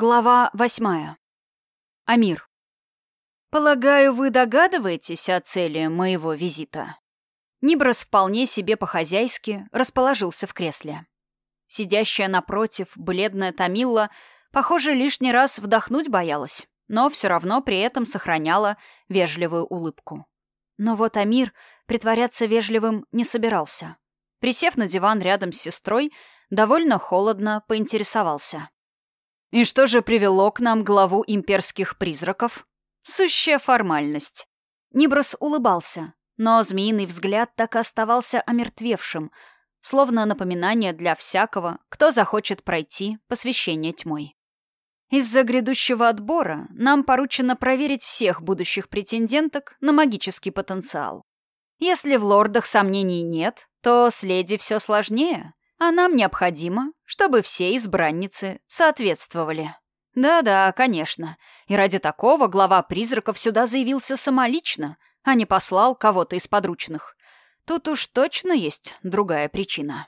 Глава восьмая. Амир. Полагаю, вы догадываетесь о цели моего визита? Ниброс вполне себе по-хозяйски расположился в кресле. Сидящая напротив, бледная Тамилла, похоже, лишний раз вдохнуть боялась, но все равно при этом сохраняла вежливую улыбку. Но вот Амир притворяться вежливым не собирался. Присев на диван рядом с сестрой, довольно холодно поинтересовался. И что же привело к нам главу имперских призраков? Сущая формальность. Ниброс улыбался, но змеиный взгляд так и оставался омертвевшим, словно напоминание для всякого, кто захочет пройти посвящение тьмой. Из-за грядущего отбора нам поручено проверить всех будущих претенденток на магический потенциал. Если в лордах сомнений нет, то с леди все сложнее. А нам необходимо, чтобы все избранницы соответствовали. Да-да, конечно. И ради такого глава призраков сюда заявился самолично, а не послал кого-то из подручных. Тут уж точно есть другая причина.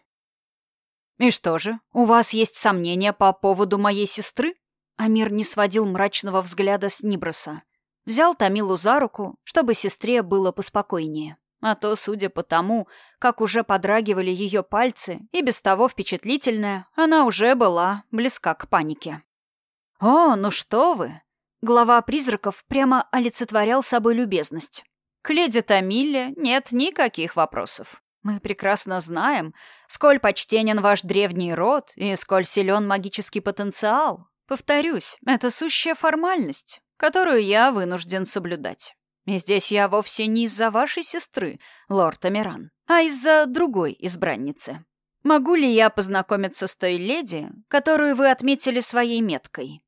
«И что же, у вас есть сомнения по поводу моей сестры?» Амир не сводил мрачного взгляда с Ниброса. Взял Тамилу за руку, чтобы сестре было поспокойнее. А то, судя по тому, как уже подрагивали ее пальцы, и без того впечатлительная, она уже была близка к панике. «О, ну что вы!» Глава призраков прямо олицетворял собой любезность. «К леди Тамилле нет никаких вопросов. Мы прекрасно знаем, сколь почтенен ваш древний род и сколь силен магический потенциал. Повторюсь, это сущая формальность, которую я вынужден соблюдать. Здесь я вовсе не из-за вашей сестры, лорд Амиран, а из-за другой избранницы. Могу ли я познакомиться с той леди, которую вы отметили своей меткой?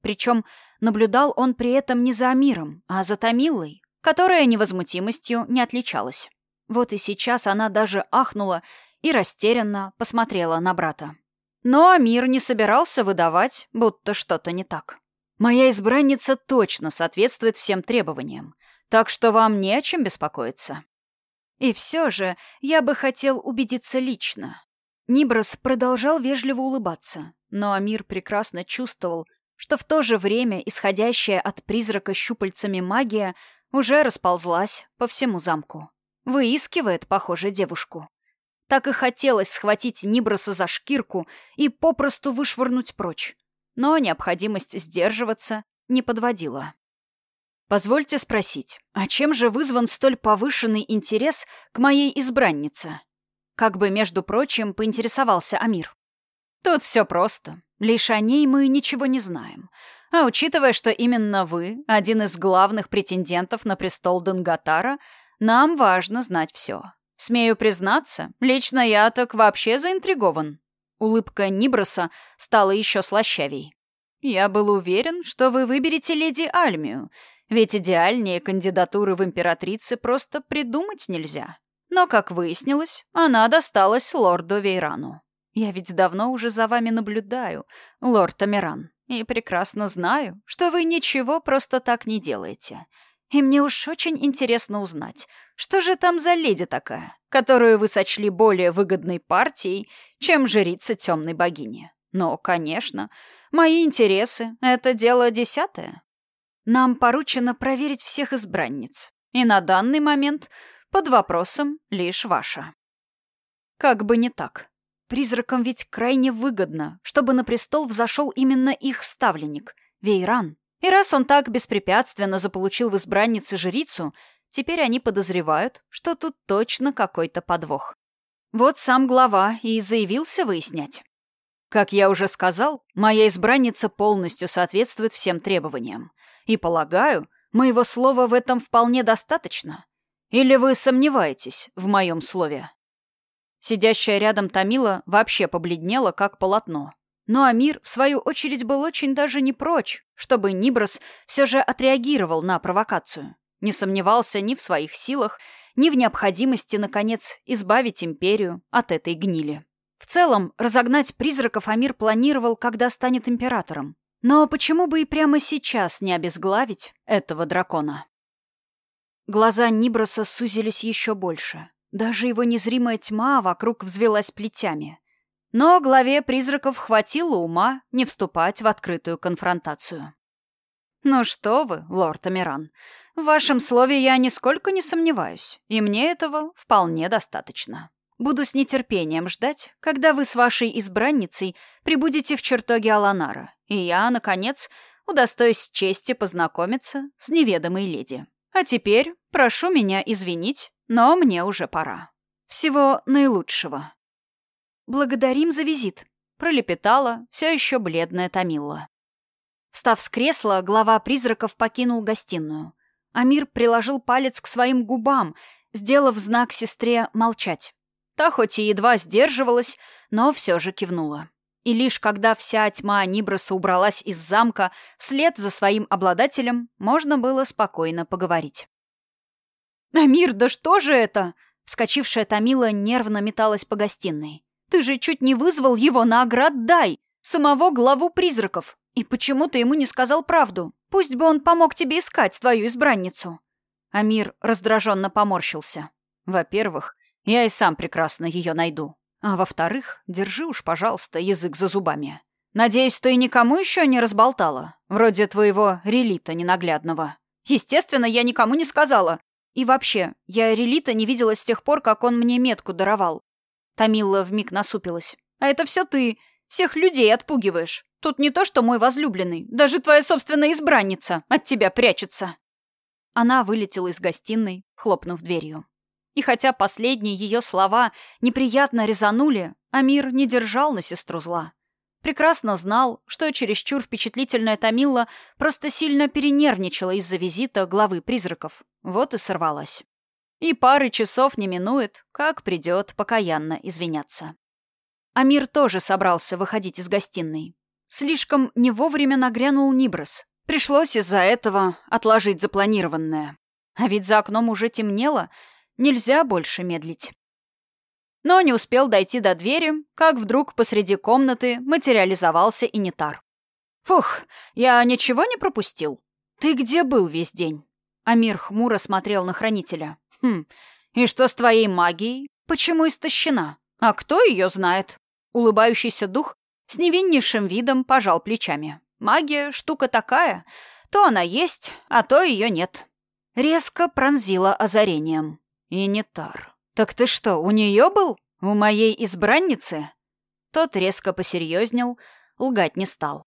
Причем наблюдал он при этом не за Амиром, а за Тамилой, которая невозмутимостью не отличалась. Вот и сейчас она даже ахнула и растерянно посмотрела на брата. Но Амир не собирался выдавать, будто что-то не так. «Моя избранница точно соответствует всем требованиям так что вам не о чем беспокоиться. И все же я бы хотел убедиться лично. Ниброс продолжал вежливо улыбаться, но Амир прекрасно чувствовал, что в то же время исходящая от призрака щупальцами магия уже расползлась по всему замку. Выискивает, похоже, девушку. Так и хотелось схватить Ниброса за шкирку и попросту вышвырнуть прочь. Но необходимость сдерживаться не подводила. Позвольте спросить, а чем же вызван столь повышенный интерес к моей избраннице? Как бы, между прочим, поинтересовался Амир. Тут все просто. Лишь о ней мы ничего не знаем. А учитывая, что именно вы, один из главных претендентов на престол Дангатара, нам важно знать все. Смею признаться, лично я так вообще заинтригован. Улыбка Ниброса стала еще слащавей. Я был уверен, что вы выберете леди Альмию, ведь идеальнее кандидатуры в императрице просто придумать нельзя. Но, как выяснилось, она досталась лорду Вейрану. Я ведь давно уже за вами наблюдаю, лорд Амиран, и прекрасно знаю, что вы ничего просто так не делаете. И мне уж очень интересно узнать, что же там за леди такая, которую вы сочли более выгодной партией, чем жрица темной богини. Но, конечно, мои интересы — это дело десятое. Нам поручено проверить всех избранниц. И на данный момент под вопросом лишь ваша. Как бы не так. Призракам ведь крайне выгодно, чтобы на престол взошел именно их ставленник, Вейран. И раз он так беспрепятственно заполучил в избраннице жрицу, теперь они подозревают, что тут точно какой-то подвох. Вот сам глава и заявился выяснять. Как я уже сказал, моя избранница полностью соответствует всем требованиям. И, полагаю, моего слова в этом вполне достаточно. Или вы сомневаетесь в моем слове?» Сидящая рядом Тамила вообще побледнела, как полотно. Но Амир, в свою очередь, был очень даже не прочь, чтобы Ниброс все же отреагировал на провокацию. Не сомневался ни в своих силах, ни в необходимости, наконец, избавить империю от этой гнили. В целом, разогнать призраков Амир планировал, когда станет императором. Но почему бы и прямо сейчас не обезглавить этого дракона? Глаза Ниброса сузились еще больше. Даже его незримая тьма вокруг взвелась плетями. Но главе призраков хватило ума не вступать в открытую конфронтацию. «Ну что вы, лорд Амиран, в вашем слове я нисколько не сомневаюсь, и мне этого вполне достаточно. Буду с нетерпением ждать, когда вы с вашей избранницей прибудете в чертоге Аланара, и я, наконец, удостоюсь чести познакомиться с неведомой леди. А теперь прошу меня извинить, но мне уже пора. Всего наилучшего. «Благодарим за визит», — пролепетала все еще бледная Томилла. Встав с кресла, глава призраков покинул гостиную. Амир приложил палец к своим губам, сделав знак сестре молчать. Та хоть и едва сдерживалась, но все же кивнула. И лишь когда вся тьма Ниброса убралась из замка вслед за своим обладателем, можно было спокойно поговорить. «Амир, да что же это?» Вскочившая Томила нервно металась по гостиной. «Ты же чуть не вызвал его на оград Дай, самого главу призраков. И почему ты ему не сказал правду? Пусть бы он помог тебе искать твою избранницу». Амир раздраженно поморщился. «Во-первых, я и сам прекрасно ее найду. А во-вторых, держи уж, пожалуйста, язык за зубами. Надеюсь, ты никому еще не разболтала? Вроде твоего релита ненаглядного. Естественно, я никому не сказала. И вообще, я релита не видела с тех пор, как он мне метку даровал. Тамила вмиг насупилась. А это все ты. Всех людей отпугиваешь. Тут не то, что мой возлюбленный. Даже твоя собственная избранница от тебя прячется. Она вылетела из гостиной, хлопнув дверью. И хотя последние ее слова неприятно резанули, Амир не держал на сестру зла. Прекрасно знал, что чересчур впечатлительная Тамила просто сильно перенервничала из-за визита главы призраков. Вот и сорвалась. И пары часов не минует, как придет покаянно извиняться. Амир тоже собрался выходить из гостиной. Слишком не вовремя нагрянул Ниброс. Пришлось из-за этого отложить запланированное. А ведь за окном уже темнело, Нельзя больше медлить. Но не успел дойти до двери, как вдруг посреди комнаты материализовался инитар. «Фух, я ничего не пропустил? Ты где был весь день?» Амир хмуро смотрел на хранителя. «Хм, и что с твоей магией? Почему истощена? А кто ее знает?» Улыбающийся дух с невиннейшим видом пожал плечами. «Магия — штука такая. То она есть, а то ее нет». Резко пронзила озарением. И не. Так ты что, у нее был? У моей избранницы? Тот резко посерьезнел, лгать не стал.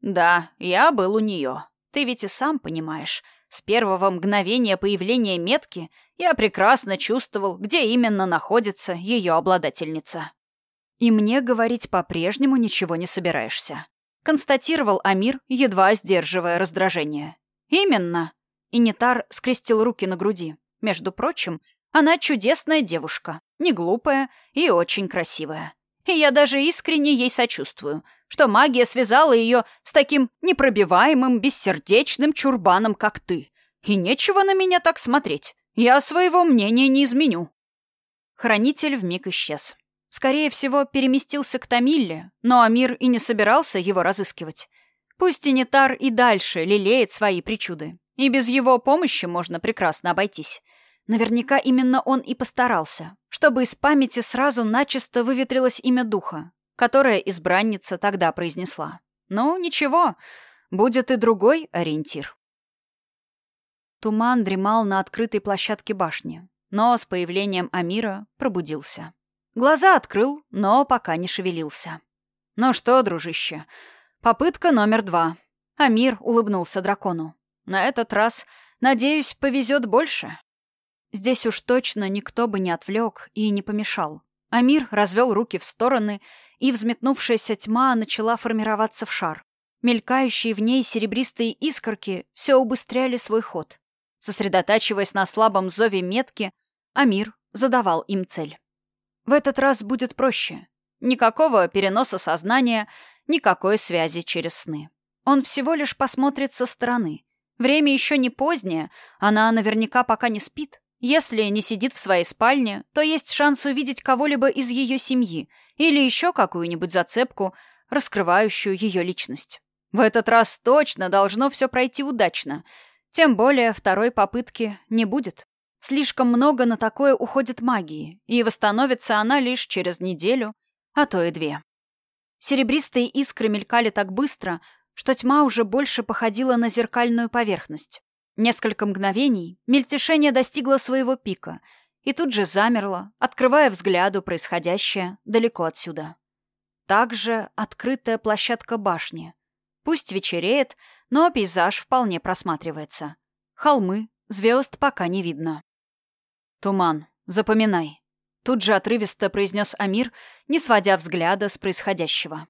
Да, я был у нее. Ты ведь и сам понимаешь. С первого мгновения появления метки я прекрасно чувствовал, где именно находится ее обладательница. И мне говорить по-прежнему ничего не собираешься. Констатировал Амир, едва сдерживая раздражение. Именно. Инитар скрестил руки на груди. Между прочим, она чудесная девушка, не глупая и очень красивая. И я даже искренне ей сочувствую, что магия связала ее с таким непробиваемым, бессердечным чурбаном, как ты. И нечего на меня так смотреть. Я своего мнения не изменю. Хранитель вмиг исчез. Скорее всего, переместился к Тамилле, но Амир и не собирался его разыскивать. Пусть Инитар и дальше лелеет свои причуды. И без его помощи можно прекрасно обойтись. Наверняка именно он и постарался, чтобы из памяти сразу начисто выветрилось имя духа, которое избранница тогда произнесла. Ну, ничего, будет и другой ориентир. Туман дремал на открытой площадке башни, но с появлением Амира пробудился. Глаза открыл, но пока не шевелился. «Ну что, дружище, попытка номер два». Амир улыбнулся дракону. На этот раз, надеюсь, повезет больше. Здесь уж точно никто бы не отвлек и не помешал. Амир развел руки в стороны, и взметнувшаяся тьма начала формироваться в шар. Мелькающие в ней серебристые искорки все убыстряли свой ход. Сосредотачиваясь на слабом зове метки, Амир задавал им цель. В этот раз будет проще. Никакого переноса сознания, никакой связи через сны. Он всего лишь посмотрит со стороны, Время еще не позднее, она наверняка пока не спит. Если не сидит в своей спальне, то есть шанс увидеть кого-либо из ее семьи или еще какую-нибудь зацепку, раскрывающую ее личность. В этот раз точно должно все пройти удачно. Тем более второй попытки не будет. Слишком много на такое уходит магии, и восстановится она лишь через неделю, а то и две. Серебристые искры мелькали так быстро, что тьма уже больше походила на зеркальную поверхность. Несколько мгновений мельтешение достигло своего пика и тут же замерло, открывая взгляду происходящее далеко отсюда. Также открытая площадка башни. Пусть вечереет, но пейзаж вполне просматривается. Холмы, звезд пока не видно. «Туман, запоминай», — тут же отрывисто произнес Амир, не сводя взгляда с происходящего.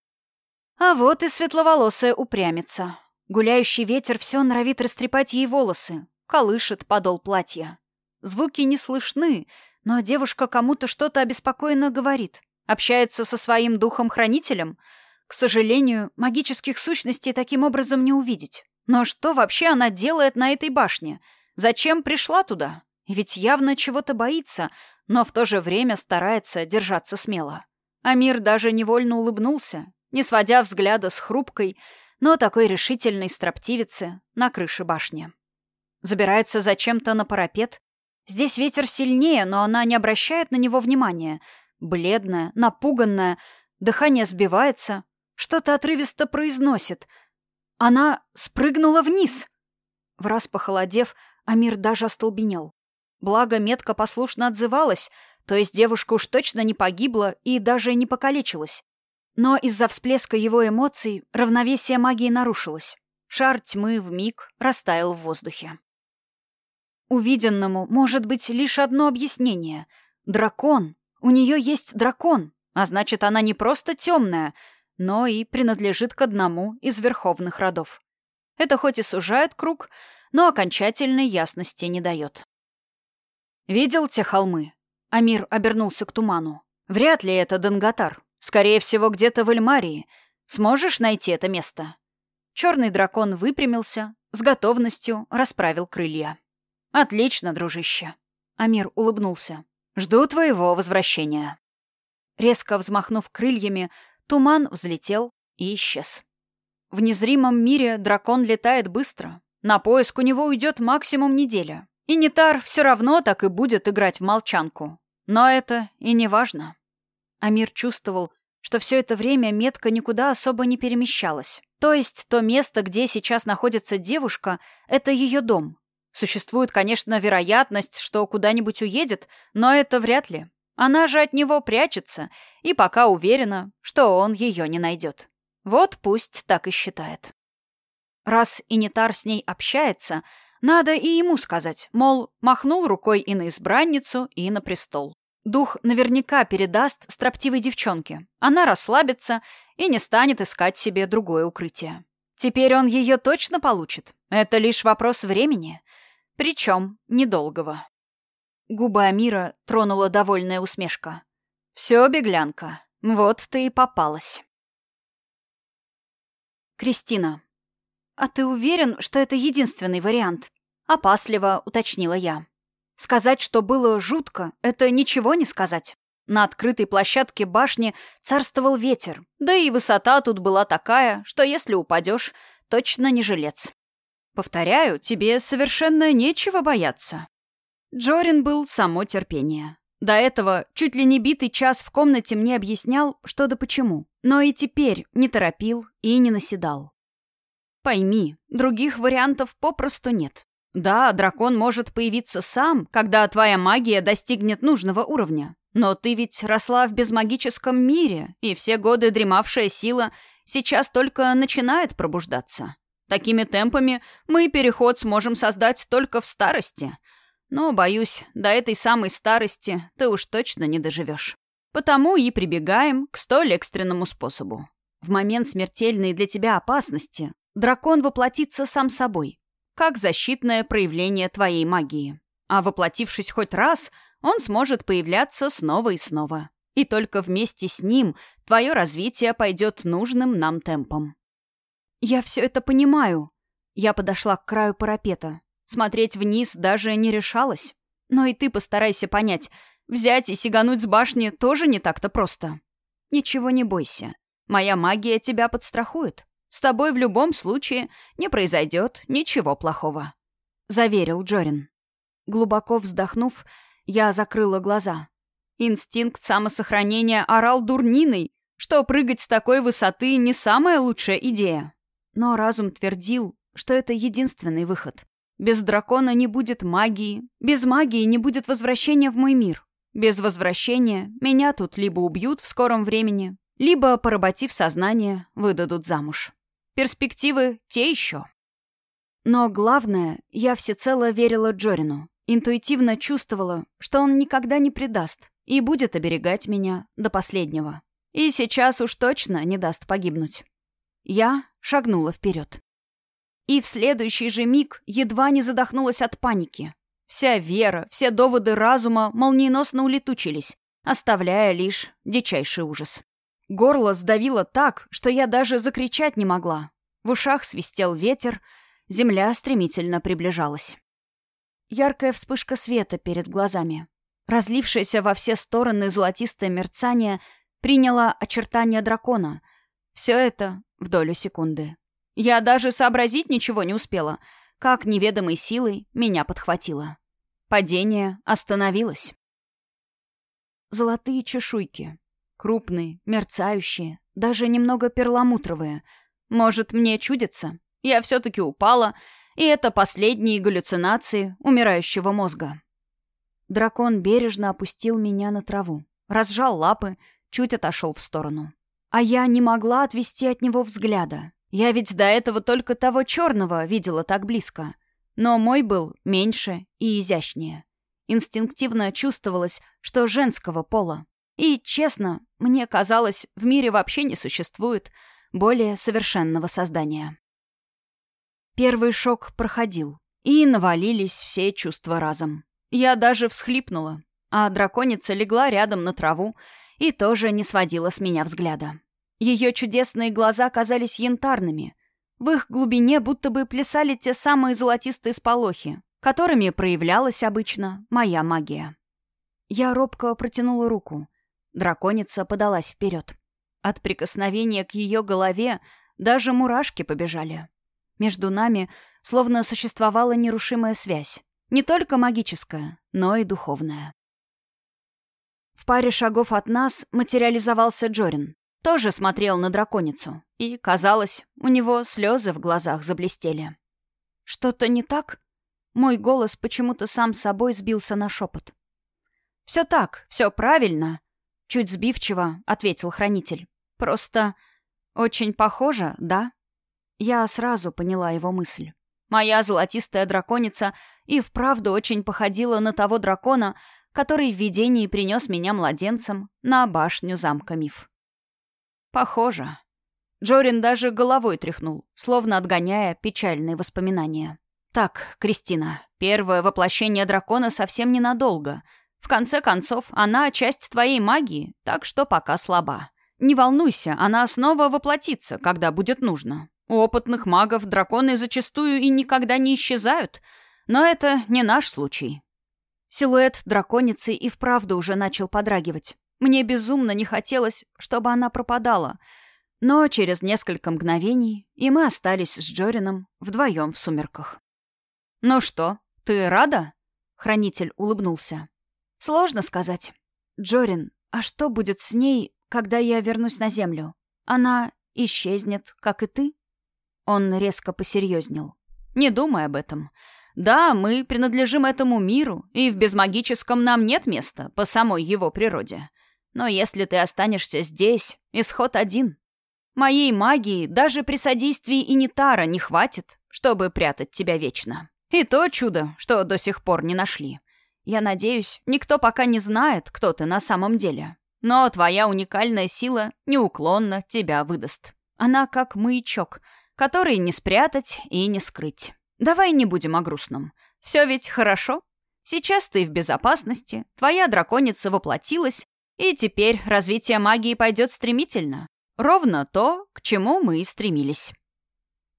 А вот и светловолосая упрямится. Гуляющий ветер все норовит растрепать ей волосы, колышет подол платья. Звуки не слышны, но девушка кому-то что-то обеспокоенно говорит. Общается со своим духом-хранителем. К сожалению, магических сущностей таким образом не увидеть. Но что вообще она делает на этой башне? Зачем пришла туда? Ведь явно чего-то боится, но в то же время старается держаться смело. Амир даже невольно улыбнулся, не сводя взгляда с хрупкой, но такой решительной строптивицы на крыше башни. Забирается зачем-то на парапет. Здесь ветер сильнее, но она не обращает на него внимания. Бледная, напуганная, дыхание сбивается, что-то отрывисто произносит. Она спрыгнула вниз. В раз похолодев, Амир даже остолбенел. Благо, метка послушно отзывалась, то есть девушка уж точно не погибла и даже не покалечилась. Но из-за всплеска его эмоций равновесие магии нарушилось. Шар тьмы в миг растаял в воздухе. Увиденному может быть лишь одно объяснение. Дракон. У нее есть дракон, а значит, она не просто темная, но и принадлежит к одному из верховных родов. Это хоть и сужает круг, но окончательной ясности не дает. «Видел те холмы?» Амир обернулся к туману. «Вряд ли это Данготар. Скорее всего, где-то в Эльмарии. Сможешь найти это место?» Черный дракон выпрямился, с готовностью расправил крылья. «Отлично, дружище!» Амир улыбнулся. «Жду твоего возвращения». Резко взмахнув крыльями, туман взлетел и исчез. В незримом мире дракон летает быстро. На поиск у него уйдет максимум неделя. И Нитар все равно так и будет играть в молчанку. Но это и не важно. Амир чувствовал, что все это время метка никуда особо не перемещалась. То есть то место, где сейчас находится девушка, это ее дом. Существует, конечно, вероятность, что куда-нибудь уедет, но это вряд ли. Она же от него прячется и пока уверена, что он ее не найдет. Вот пусть так и считает. Раз Инитар с ней общается, надо и ему сказать, мол, махнул рукой и на избранницу, и на престол. Дух наверняка передаст строптивой девчонке. Она расслабится и не станет искать себе другое укрытие. Теперь он ее точно получит. Это лишь вопрос времени. Причем недолгого. Губы Амира тронула довольная усмешка. «Все, беглянка, вот ты и попалась». Кристина. «А ты уверен, что это единственный вариант?» Опасливо уточнила я. Сказать, что было жутко, это ничего не сказать. На открытой площадке башни царствовал ветер, да и высота тут была такая, что если упадешь, точно не жилец. Повторяю, тебе совершенно нечего бояться. Джорин был само терпение. До этого чуть ли не битый час в комнате мне объяснял, что да почему. Но и теперь не торопил и не наседал. Пойми, других вариантов попросту нет. Да, дракон может появиться сам, когда твоя магия достигнет нужного уровня. Но ты ведь росла в безмагическом мире, и все годы дремавшая сила сейчас только начинает пробуждаться. Такими темпами мы переход сможем создать только в старости. Но, боюсь, до этой самой старости ты уж точно не доживешь. Потому и прибегаем к столь экстренному способу. В момент смертельной для тебя опасности дракон воплотится сам собой, как защитное проявление твоей магии. А воплотившись хоть раз, он сможет появляться снова и снова. И только вместе с ним твое развитие пойдет нужным нам темпом. «Я все это понимаю». Я подошла к краю парапета. Смотреть вниз даже не решалась. Но и ты постарайся понять. Взять и сигануть с башни тоже не так-то просто. Ничего не бойся. Моя магия тебя подстрахует. С тобой в любом случае не произойдет ничего плохого», — заверил Джорин. Глубоко вздохнув, я закрыла глаза. Инстинкт самосохранения орал дурниной, что прыгать с такой высоты не самая лучшая идея. Но разум твердил, что это единственный выход. Без дракона не будет магии, без магии не будет возвращения в мой мир. Без возвращения меня тут либо убьют в скором времени, либо, поработив сознание, выдадут замуж. Перспективы те еще. Но главное, я всецело верила Джорину. Интуитивно чувствовала, что он никогда не предаст и будет оберегать меня до последнего. И сейчас уж точно не даст погибнуть. Я шагнула вперед. И в следующий же миг едва не задохнулась от паники. Вся вера, все доводы разума молниеносно улетучились, оставляя лишь дичайший ужас. Горло сдавило так, что я даже закричать не могла. В ушах свистел ветер, земля стремительно приближалась. Яркая вспышка света перед глазами. Разлившееся во все стороны золотистое мерцание приняло очертания дракона. Все это в долю секунды. Я даже сообразить ничего не успела, как неведомой силой меня подхватило. Падение остановилось. Золотые чешуйки. Крупные, мерцающие, даже немного перламутровые. Может, мне чудится? Я все-таки упала, и это последние галлюцинации умирающего мозга. Дракон бережно опустил меня на траву, разжал лапы, чуть отошел в сторону. А я не могла отвести от него взгляда. Я ведь до этого только того черного видела так близко. Но мой был меньше и изящнее. Инстинктивно чувствовалось, что женского пола. И, честно, мне казалось, в мире вообще не существует более совершенного создания. Первый шок проходил, и навалились все чувства разом. Я даже всхлипнула, а драконица легла рядом на траву и тоже не сводила с меня взгляда. Ее чудесные глаза казались янтарными. В их глубине будто бы плясали те самые золотистые сполохи, которыми проявлялась обычно моя магия. Я робко протянула руку. Драконица подалась вперед. От прикосновения к ее голове даже мурашки побежали. Между нами словно существовала нерушимая связь. Не только магическая, но и духовная. В паре шагов от нас материализовался Джорин. Тоже смотрел на драконицу. И, казалось, у него слезы в глазах заблестели. «Что-то не так?» Мой голос почему-то сам собой сбился на шепот. «Все так, все правильно», — чуть сбивчиво ответил хранитель. «Просто очень похоже, да?» Я сразу поняла его мысль. Моя золотистая драконица и вправду очень походила на того дракона, который в видении принес меня младенцем на башню замка Миф. Похоже. Джорин даже головой тряхнул, словно отгоняя печальные воспоминания. «Так, Кристина, первое воплощение дракона совсем ненадолго. В конце концов, она часть твоей магии, так что пока слаба. Не волнуйся, она снова воплотится, когда будет нужно. У опытных магов драконы зачастую и никогда не исчезают, но это не наш случай. Силуэт драконицы и вправду уже начал подрагивать. Мне безумно не хотелось, чтобы она пропадала, но через несколько мгновений и мы остались с Джорином вдвоем в сумерках. «Ну что, ты рада?» — хранитель улыбнулся. «Сложно сказать. Джорин, а что будет с ней, когда я вернусь на Землю? Она исчезнет, как и ты?» Он резко посерьезнел. «Не думай об этом. Да, мы принадлежим этому миру, и в безмагическом нам нет места по самой его природе. Но если ты останешься здесь, исход один. Моей магии даже при содействии Инитара не хватит, чтобы прятать тебя вечно. И то чудо, что до сих пор не нашли. Я надеюсь, никто пока не знает, кто ты на самом деле. Но твоя уникальная сила неуклонно тебя выдаст. Она как маячок — который не спрятать и не скрыть. Давай не будем о грустном. Все ведь хорошо. Сейчас ты в безопасности, твоя драконица воплотилась, и теперь развитие магии пойдет стремительно. Ровно то, к чему мы и стремились.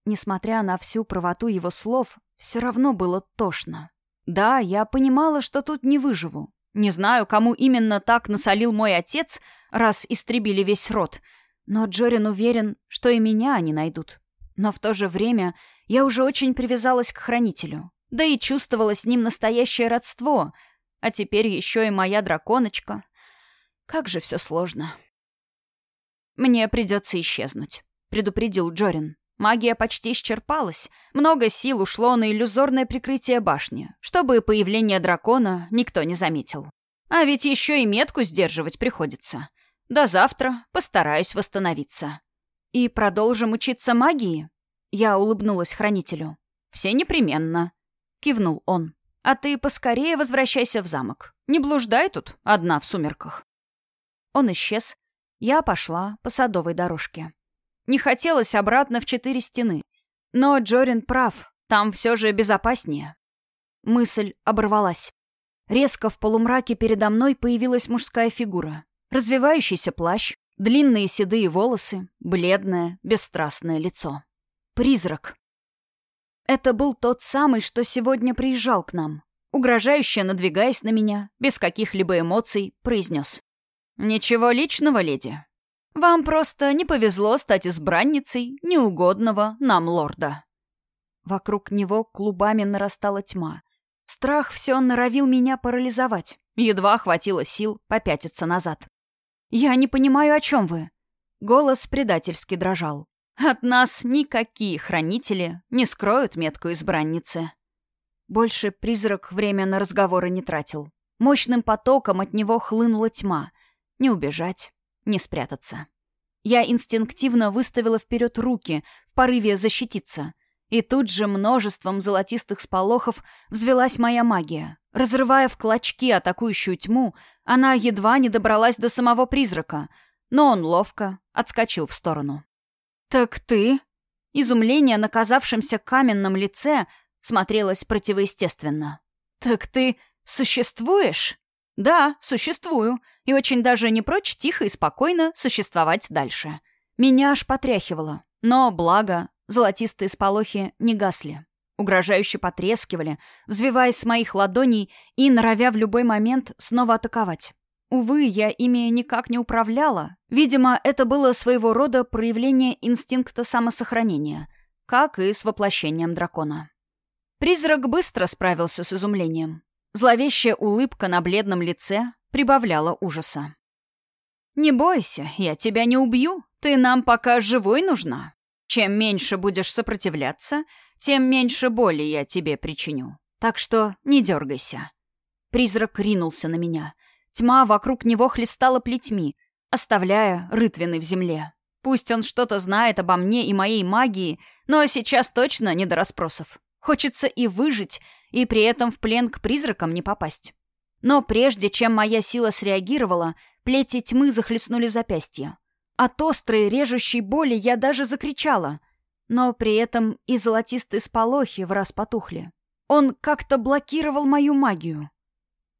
Несмотря на всю правоту его слов, все равно было тошно. Да, я понимала, что тут не выживу. Не знаю, кому именно так насолил мой отец, раз истребили весь род, но Джорин уверен, что и меня они найдут. Но в то же время я уже очень привязалась к хранителю. Да и чувствовала с ним настоящее родство. А теперь еще и моя драконочка. Как же все сложно. «Мне придется исчезнуть», — предупредил Джорин. Магия почти исчерпалась. Много сил ушло на иллюзорное прикрытие башни, чтобы появление дракона никто не заметил. А ведь еще и метку сдерживать приходится. До завтра постараюсь восстановиться. И продолжим учиться магии? Я улыбнулась хранителю. Все непременно. Кивнул он. А ты поскорее возвращайся в замок. Не блуждай тут, одна в сумерках. Он исчез. Я пошла по садовой дорожке. Не хотелось обратно в четыре стены. Но Джорин прав, там все же безопаснее. Мысль оборвалась. Резко в полумраке передо мной появилась мужская фигура. Развивающийся плащ, длинные седые волосы, бледное, бесстрастное лицо. Призрак. Это был тот самый, что сегодня приезжал к нам. Угрожающе надвигаясь на меня, без каких-либо эмоций, произнес. «Ничего личного, леди. Вам просто не повезло стать избранницей неугодного нам лорда». Вокруг него клубами нарастала тьма. Страх все норовил меня парализовать. Едва хватило сил попятиться назад. «Я не понимаю, о чем вы». Голос предательски дрожал. «От нас никакие хранители не скроют метку избранницы». Больше призрак время на разговоры не тратил. Мощным потоком от него хлынула тьма. Не убежать, не спрятаться. Я инстинктивно выставила вперед руки в порыве защититься. И тут же множеством золотистых сполохов взвелась моя магия. Разрывая в клочки атакующую тьму, она едва не добралась до самого призрака, но он ловко отскочил в сторону. «Так ты?» Изумление на казавшемся каменном лице смотрелось противоестественно. «Так ты существуешь?» «Да, существую и очень даже не прочь тихо и спокойно существовать дальше. Меня аж потряхивало, но, благо, золотистые сполохи не гасли. Угрожающе потрескивали, взвиваясь с моих ладоней и норовя в любой момент снова атаковать. Увы, я ими никак не управляла. Видимо, это было своего рода проявление инстинкта самосохранения, как и с воплощением дракона. Призрак быстро справился с изумлением. Зловещая улыбка на бледном лице прибавляла ужаса. «Не бойся, я тебя не убью. Ты нам пока живой нужна. Чем меньше будешь сопротивляться, тем меньше боли я тебе причиню. Так что не дергайся». Призрак ринулся на меня. Тьма вокруг него хлестала плетьми, оставляя рытвины в земле. Пусть он что-то знает обо мне и моей магии, но сейчас точно не до расспросов. Хочется и выжить, и при этом в плен к призракам не попасть. Но прежде чем моя сила среагировала, плети тьмы захлестнули запястья. От острой, режущей боли я даже закричала. Но при этом и золотистые сполохи в раз потухли. Он как-то блокировал мою магию.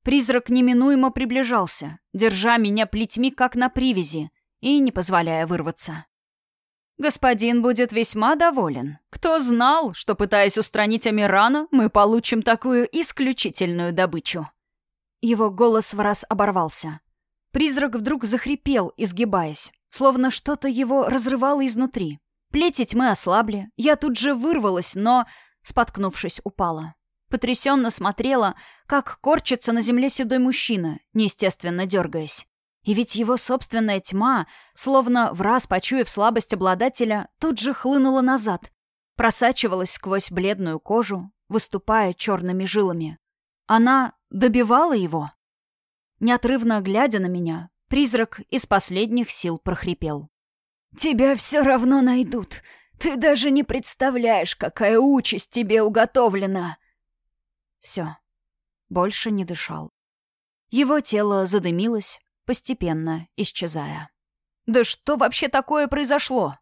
Призрак неминуемо приближался, держа меня плетьми как на привязи и не позволяя вырваться. Господин будет весьма доволен. Кто знал, что, пытаясь устранить Амирана, мы получим такую исключительную добычу? Его голос в раз оборвался. Призрак вдруг захрипел, изгибаясь, словно что-то его разрывало изнутри. Плети тьмы ослабли, я тут же вырвалась, но, споткнувшись, упала. Потрясенно смотрела, как корчится на земле седой мужчина, неестественно дергаясь. И ведь его собственная тьма, словно в раз почуяв слабость обладателя, тут же хлынула назад, просачивалась сквозь бледную кожу, выступая черными жилами. Она добивала его. Неотрывно глядя на меня, призрак из последних сил прохрипел. «Тебя все равно найдут. Ты даже не представляешь, какая участь тебе уготовлена!» Все. Больше не дышал. Его тело задымилось, постепенно исчезая. «Да что вообще такое произошло?»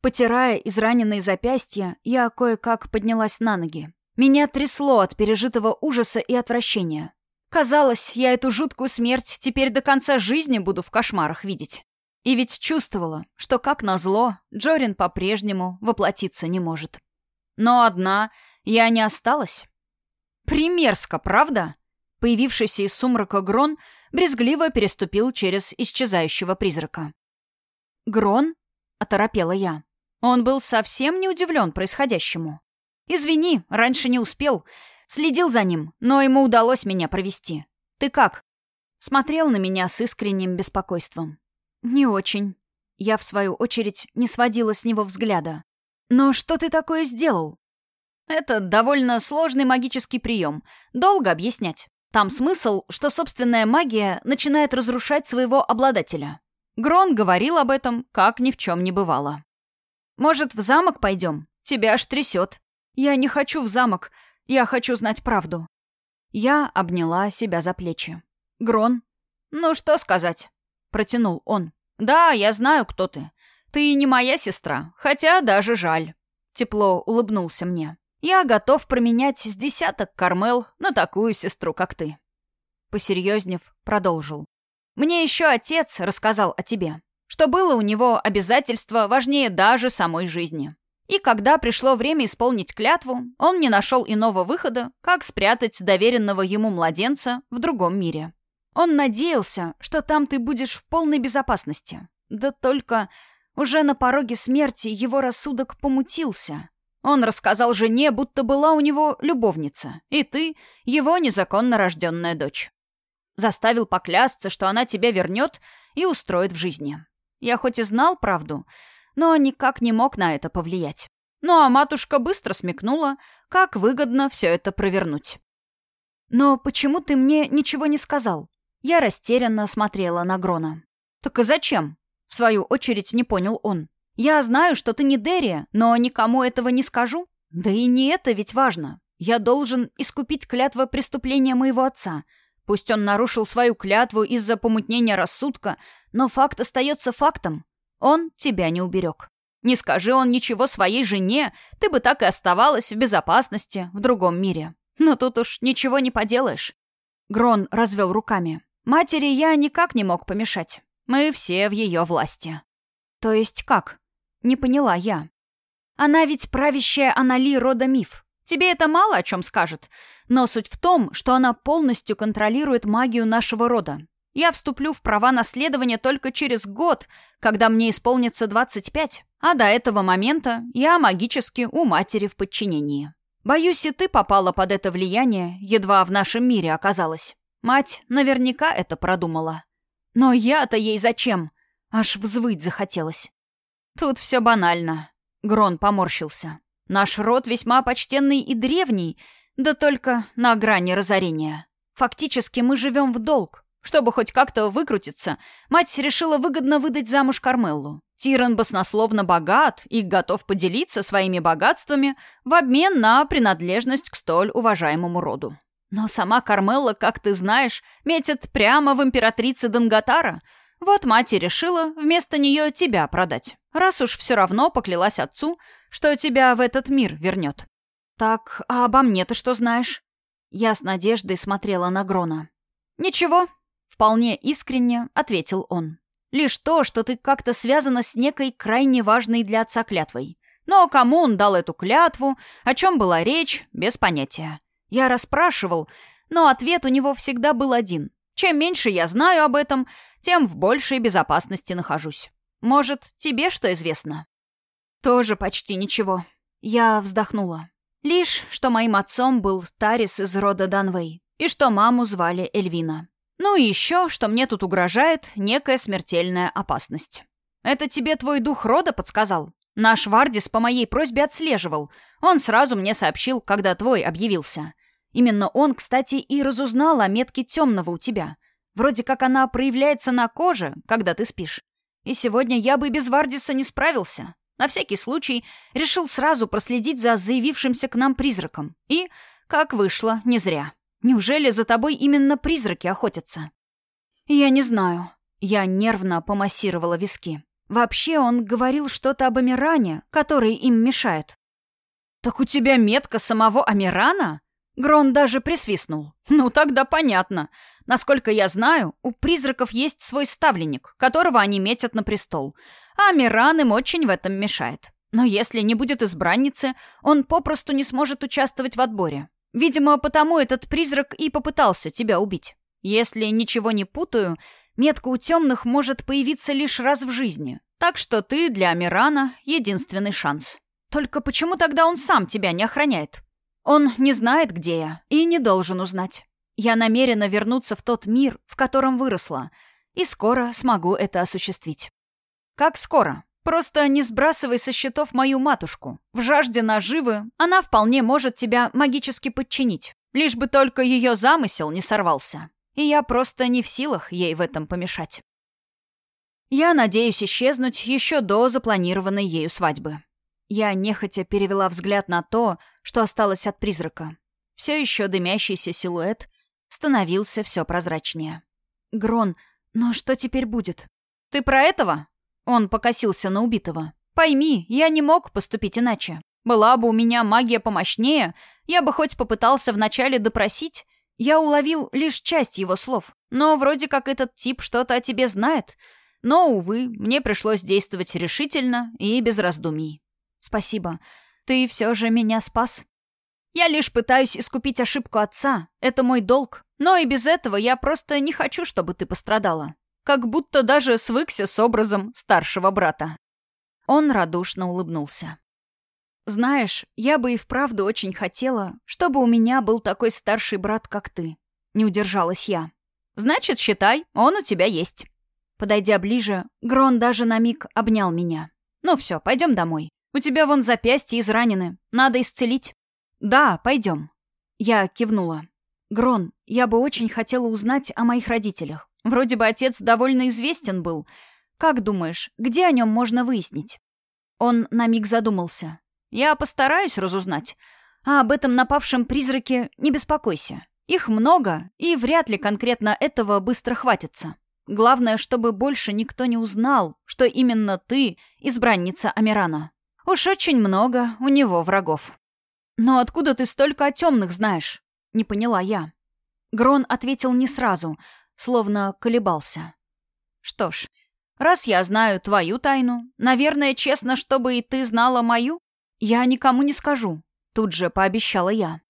Потирая израненные запястья, я кое-как поднялась на ноги. Меня трясло от пережитого ужаса и отвращения. Казалось, я эту жуткую смерть теперь до конца жизни буду в кошмарах видеть. И ведь чувствовала, что, как назло, Джорин по-прежнему воплотиться не может. Но одна я не осталась. Примерзко, правда? Появившийся из сумрака Грон брезгливо переступил через исчезающего призрака. «Грон?» — оторопела я. Он был совсем не удивлен происходящему. «Извини, раньше не успел. Следил за ним, но ему удалось меня провести. Ты как?» Смотрел на меня с искренним беспокойством. «Не очень». Я, в свою очередь, не сводила с него взгляда. «Но что ты такое сделал?» «Это довольно сложный магический прием. Долго объяснять. Там смысл, что собственная магия начинает разрушать своего обладателя. Грон говорил об этом, как ни в чем не бывало. «Может, в замок пойдем? Тебя аж трясет». «Я не хочу в замок. Я хочу знать правду». Я обняла себя за плечи. «Грон?» «Ну, что сказать?» — протянул он. «Да, я знаю, кто ты. Ты не моя сестра, хотя даже жаль». Тепло улыбнулся мне. «Я готов променять с десяток Кармел на такую сестру, как ты». Посерьезнев, продолжил. «Мне еще отец рассказал о тебе, что было у него обязательство важнее даже самой жизни. И когда пришло время исполнить клятву, он не нашел иного выхода, как спрятать доверенного ему младенца в другом мире. Он надеялся, что там ты будешь в полной безопасности. Да только уже на пороге смерти его рассудок помутился. Он рассказал жене, будто была у него любовница, и ты — его незаконно рожденная дочь. Заставил поклясться, что она тебя вернет и устроит в жизни. Я хоть и знал правду, но никак не мог на это повлиять. Ну а матушка быстро смекнула, как выгодно все это провернуть. «Но почему ты мне ничего не сказал?» Я растерянно смотрела на Грона. «Так и зачем?» В свою очередь не понял он. «Я знаю, что ты не Дерия, но никому этого не скажу. Да и не это ведь важно. Я должен искупить клятву преступления моего отца. Пусть он нарушил свою клятву из-за помутнения рассудка, но факт остается фактом. Он тебя не уберег. Не скажи он ничего своей жене, ты бы так и оставалась в безопасности в другом мире. Но тут уж ничего не поделаешь. Грон развел руками. Матери я никак не мог помешать. Мы все в ее власти. То есть как? Не поняла я. Она ведь правящая Анали рода миф. Тебе это мало о чем скажет. Но суть в том, что она полностью контролирует магию нашего рода. Я вступлю в права наследования только через год, когда мне исполнится 25, а до этого момента я магически у матери в подчинении. Боюсь, и ты попала под это влияние, едва в нашем мире оказалась. Мать наверняка это продумала. Но я-то ей зачем? Аж взвыть захотелось. Тут все банально. Грон поморщился. Наш род весьма почтенный и древний, да только на грани разорения. Фактически мы живем в долг. Чтобы хоть как-то выкрутиться, мать решила выгодно выдать замуж Кармеллу. Тиран баснословно богат и готов поделиться своими богатствами в обмен на принадлежность к столь уважаемому роду. Но сама Кармелла, как ты знаешь, метит прямо в императрице Данготара. Вот мать и решила вместо нее тебя продать. Раз уж все равно поклялась отцу, что тебя в этот мир вернет. Так, а обо мне ты что знаешь? Я с надеждой смотрела на Грона. Ничего, Вполне искренне ответил он. Лишь то, что ты как-то связана с некой крайне важной для отца клятвой. Но кому он дал эту клятву, о чем была речь, без понятия. Я расспрашивал, но ответ у него всегда был один. Чем меньше я знаю об этом, тем в большей безопасности нахожусь. Может, тебе что известно? Тоже почти ничего. Я вздохнула. Лишь, что моим отцом был Тарис из рода Данвей, и что маму звали Эльвина. Ну и еще, что мне тут угрожает некая смертельная опасность. Это тебе твой дух рода подсказал? Наш Вардис по моей просьбе отслеживал. Он сразу мне сообщил, когда твой объявился. Именно он, кстати, и разузнал о метке темного у тебя. Вроде как она проявляется на коже, когда ты спишь. И сегодня я бы без Вардиса не справился. На всякий случай решил сразу проследить за заявившимся к нам призраком. И, как вышло, не зря. Неужели за тобой именно призраки охотятся? Я не знаю. Я нервно помассировала виски. Вообще он говорил что-то об Амиране, который им мешает. Так у тебя метка самого Амирана? Грон даже присвистнул. Ну тогда понятно. Насколько я знаю, у призраков есть свой ставленник, которого они метят на престол. А Амиран им очень в этом мешает. Но если не будет избранницы, он попросту не сможет участвовать в отборе. Видимо, потому этот призрак и попытался тебя убить. Если ничего не путаю, метка у темных может появиться лишь раз в жизни. Так что ты для Амирана единственный шанс. Только почему тогда он сам тебя не охраняет? Он не знает, где я, и не должен узнать. Я намерена вернуться в тот мир, в котором выросла. И скоро смогу это осуществить. Как скоро? Просто не сбрасывай со счетов мою матушку. В жажде наживы она вполне может тебя магически подчинить. Лишь бы только ее замысел не сорвался. И я просто не в силах ей в этом помешать. Я надеюсь исчезнуть еще до запланированной ею свадьбы. Я нехотя перевела взгляд на то, что осталось от призрака. Все еще дымящийся силуэт становился все прозрачнее. «Грон, но что теперь будет?» «Ты про этого?» Он покосился на убитого. «Пойми, я не мог поступить иначе. Была бы у меня магия помощнее, я бы хоть попытался вначале допросить. Я уловил лишь часть его слов. Но вроде как этот тип что-то о тебе знает. Но, увы, мне пришлось действовать решительно и без раздумий. Спасибо. Ты все же меня спас. Я лишь пытаюсь искупить ошибку отца. Это мой долг. Но и без этого я просто не хочу, чтобы ты пострадала как будто даже свыкся с образом старшего брата. Он радушно улыбнулся. «Знаешь, я бы и вправду очень хотела, чтобы у меня был такой старший брат, как ты». Не удержалась я. «Значит, считай, он у тебя есть». Подойдя ближе, Грон даже на миг обнял меня. «Ну все, пойдем домой. У тебя вон запястья изранены. Надо исцелить». «Да, пойдем». Я кивнула. «Грон, я бы очень хотела узнать о моих родителях. Вроде бы отец довольно известен был. Как думаешь, где о нем можно выяснить?» Он на миг задумался. «Я постараюсь разузнать. А об этом напавшем призраке не беспокойся. Их много, и вряд ли конкретно этого быстро хватится. Главное, чтобы больше никто не узнал, что именно ты избранница Амирана. Уж очень много у него врагов». «Но откуда ты столько о темных знаешь?» — не поняла я. Грон ответил не сразу — словно колебался. «Что ж, раз я знаю твою тайну, наверное, честно, чтобы и ты знала мою, я никому не скажу», — тут же пообещала я.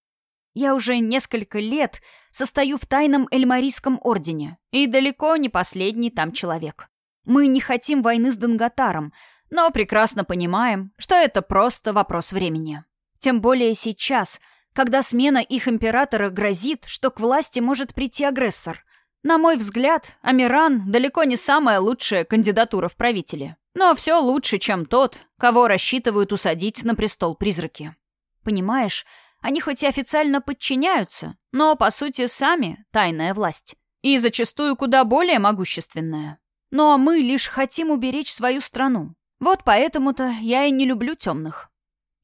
«Я уже несколько лет состою в тайном Эльмарийском ордене, и далеко не последний там человек. Мы не хотим войны с Данготаром, но прекрасно понимаем, что это просто вопрос времени. Тем более сейчас, когда смена их императора грозит, что к власти может прийти агрессор. На мой взгляд, Амиран далеко не самая лучшая кандидатура в правители. Но все лучше, чем тот, кого рассчитывают усадить на престол призраки. Понимаешь, они хоть и официально подчиняются, но, по сути, сами тайная власть. И зачастую куда более могущественная. Но мы лишь хотим уберечь свою страну. Вот поэтому-то я и не люблю темных.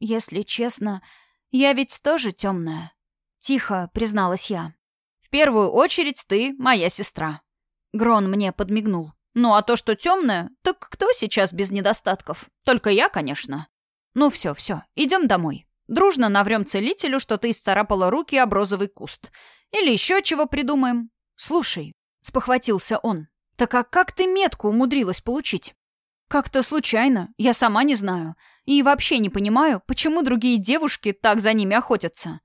Если честно, я ведь тоже темная. Тихо призналась я первую очередь ты моя сестра». Грон мне подмигнул. «Ну а то, что темное, так кто сейчас без недостатков? Только я, конечно». «Ну все, все, идем домой. Дружно наврем целителю, что ты исцарапала руки об розовый куст. Или еще чего придумаем. Слушай», — спохватился он, — «так а как ты метку умудрилась получить?» «Как-то случайно, я сама не знаю. И вообще не понимаю, почему другие девушки так за ними охотятся.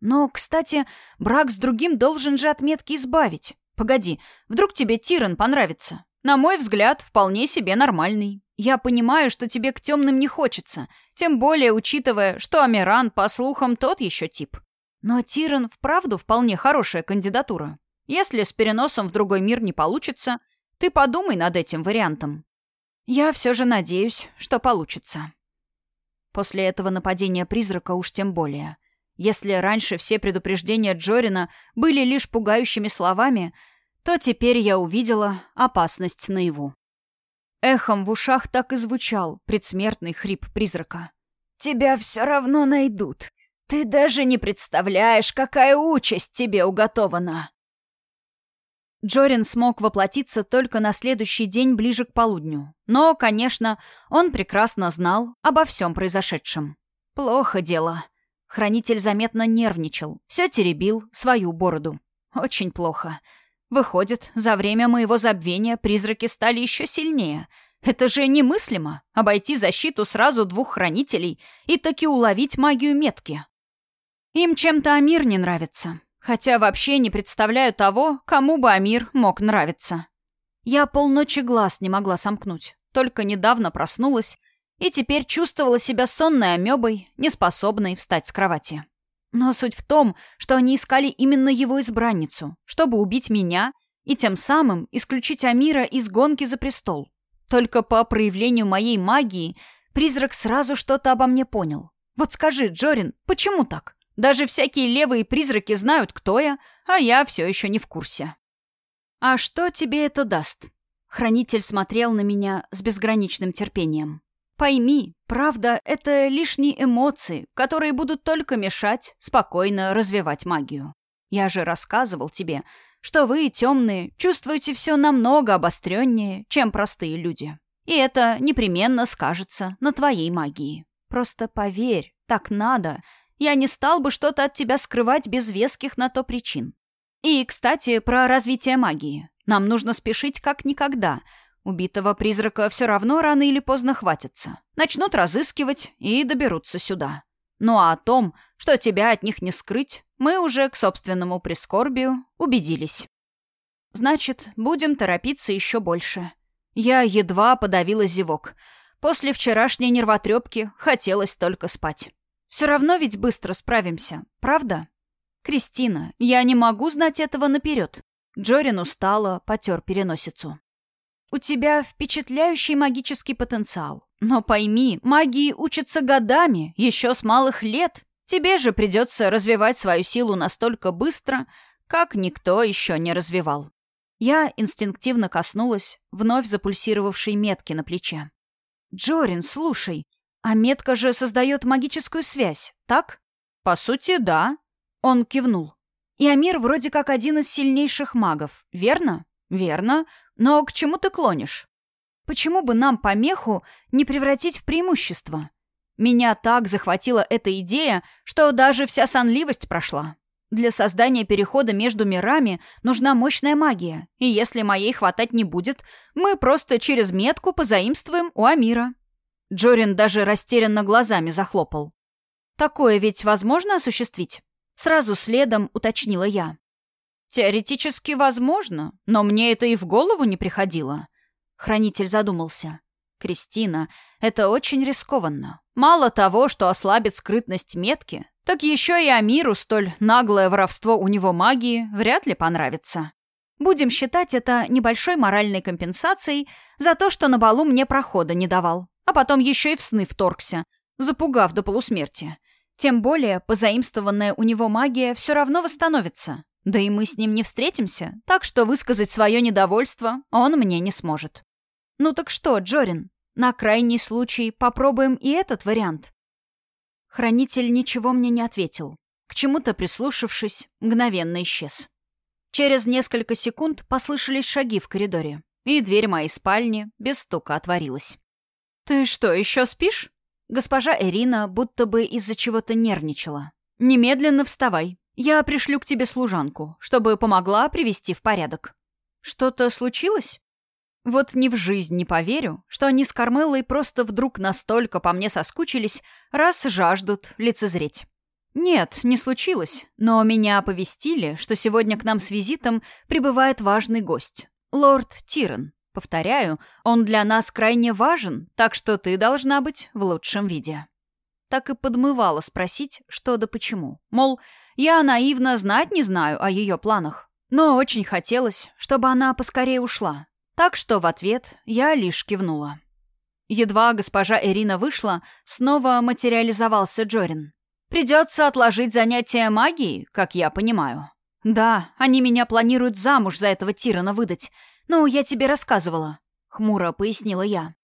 Но, кстати, брак с другим должен же от метки избавить. Погоди, вдруг тебе Тиран понравится? На мой взгляд, вполне себе нормальный. Я понимаю, что тебе к темным не хочется, тем более учитывая, что Амиран, по слухам, тот еще тип. Но Тиран вправду вполне хорошая кандидатура. Если с переносом в другой мир не получится, ты подумай над этим вариантом. Я все же надеюсь, что получится. После этого нападения призрака уж тем более. Если раньше все предупреждения Джорина были лишь пугающими словами, то теперь я увидела опасность наяву. Эхом в ушах так и звучал предсмертный хрип призрака. «Тебя все равно найдут. Ты даже не представляешь, какая участь тебе уготована!» Джорин смог воплотиться только на следующий день ближе к полудню. Но, конечно, он прекрасно знал обо всем произошедшем. Плохо дело. Хранитель заметно нервничал, все теребил свою бороду. Очень плохо. Выходит, за время моего забвения призраки стали еще сильнее. Это же немыслимо — обойти защиту сразу двух хранителей и таки уловить магию метки. Им чем-то Амир не нравится. Хотя вообще не представляю того, кому бы Амир мог нравиться. Я полночи глаз не могла сомкнуть. Только недавно проснулась и теперь чувствовала себя сонной амебой, неспособной встать с кровати. Но суть в том, что они искали именно его избранницу, чтобы убить меня и тем самым исключить Амира из гонки за престол. Только по проявлению моей магии призрак сразу что-то обо мне понял. Вот скажи, Джорин, почему так? Даже всякие левые призраки знают, кто я, а я все еще не в курсе. А что тебе это даст? Хранитель смотрел на меня с безграничным терпением. Пойми, правда, это лишние эмоции, которые будут только мешать спокойно развивать магию. Я же рассказывал тебе, что вы, темные, чувствуете все намного обостреннее, чем простые люди. И это непременно скажется на твоей магии. Просто поверь, так надо. Я не стал бы что-то от тебя скрывать без веских на то причин. И, кстати, про развитие магии. Нам нужно спешить как никогда. Убитого призрака все равно рано или поздно хватится. Начнут разыскивать и доберутся сюда. Ну а о том, что тебя от них не скрыть, мы уже к собственному прискорбию убедились. Значит, будем торопиться еще больше. Я едва подавила зевок. После вчерашней нервотрепки хотелось только спать. Все равно ведь быстро справимся, правда? Кристина, я не могу знать этого наперед. Джорин устала, потер переносицу. У тебя впечатляющий магический потенциал. Но пойми, магии учатся годами, еще с малых лет. Тебе же придется развивать свою силу настолько быстро, как никто еще не развивал. Я инстинктивно коснулась вновь запульсировавшей метки на плече. «Джорин, слушай, а метка же создает магическую связь, так?» «По сути, да». Он кивнул. «И Амир вроде как один из сильнейших магов, верно?» «Верно. Но к чему ты клонишь?» «Почему бы нам помеху не превратить в преимущество?» Меня так захватила эта идея, что даже вся сонливость прошла. Для создания перехода между мирами нужна мощная магия, и если моей хватать не будет, мы просто через метку позаимствуем у Амира. Джорин даже растерянно глазами захлопал. «Такое ведь возможно осуществить?» Сразу следом уточнила я. «Теоретически возможно, но мне это и в голову не приходило». Хранитель задумался. «Кристина, это очень рискованно. Мало того, что ослабит скрытность метки, так еще и Амиру столь наглое воровство у него магии вряд ли понравится. Будем считать это небольшой моральной компенсацией за то, что на балу мне прохода не давал, а потом еще и в сны вторгся, запугав до полусмерти. Тем более, позаимствованная у него магия все равно восстановится. Да и мы с ним не встретимся, так что высказать свое недовольство он мне не сможет. Ну так что, Джорин, на крайний случай попробуем и этот вариант. Хранитель ничего мне не ответил. К чему-то прислушавшись, мгновенно исчез. Через несколько секунд послышались шаги в коридоре, и дверь моей спальни без стука отворилась. «Ты что, еще спишь?» Госпожа Эрина будто бы из-за чего-то нервничала. «Немедленно вставай. Я пришлю к тебе служанку, чтобы помогла привести в порядок». «Что-то случилось?» Вот ни в жизнь не поверю, что они с Кармеллой просто вдруг настолько по мне соскучились, раз жаждут лицезреть. Нет, не случилось, но меня оповестили, что сегодня к нам с визитом прибывает важный гость. Лорд Тиран. Повторяю, он для нас крайне важен, так что ты должна быть в лучшем виде. Так и подмывала спросить, что да почему. Мол, я наивно знать не знаю о ее планах. Но очень хотелось, чтобы она поскорее ушла, так что в ответ я лишь кивнула. Едва госпожа Ирина вышла, снова материализовался Джорин. «Придется отложить занятия магией, как я понимаю». «Да, они меня планируют замуж за этого Тирана выдать. Ну, я тебе рассказывала», — хмуро пояснила я.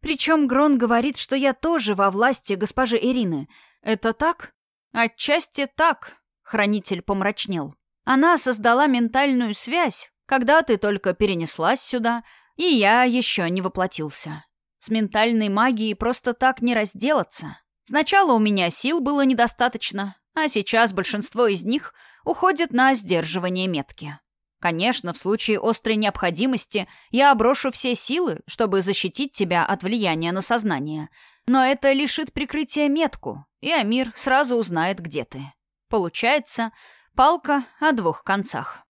«Причем Грон говорит, что я тоже во власти госпожи Ирины. Это так?» «Отчасти так», — хранитель помрачнел. «Она создала ментальную связь, когда ты только перенеслась сюда, и я еще не воплотился. С ментальной магией просто так не разделаться. Сначала у меня сил было недостаточно, а сейчас большинство из них уходит на сдерживание метки. Конечно, в случае острой необходимости я оброшу все силы, чтобы защитить тебя от влияния на сознание. Но это лишит прикрытия метку, и Амир сразу узнает, где ты. Получается, палка о двух концах.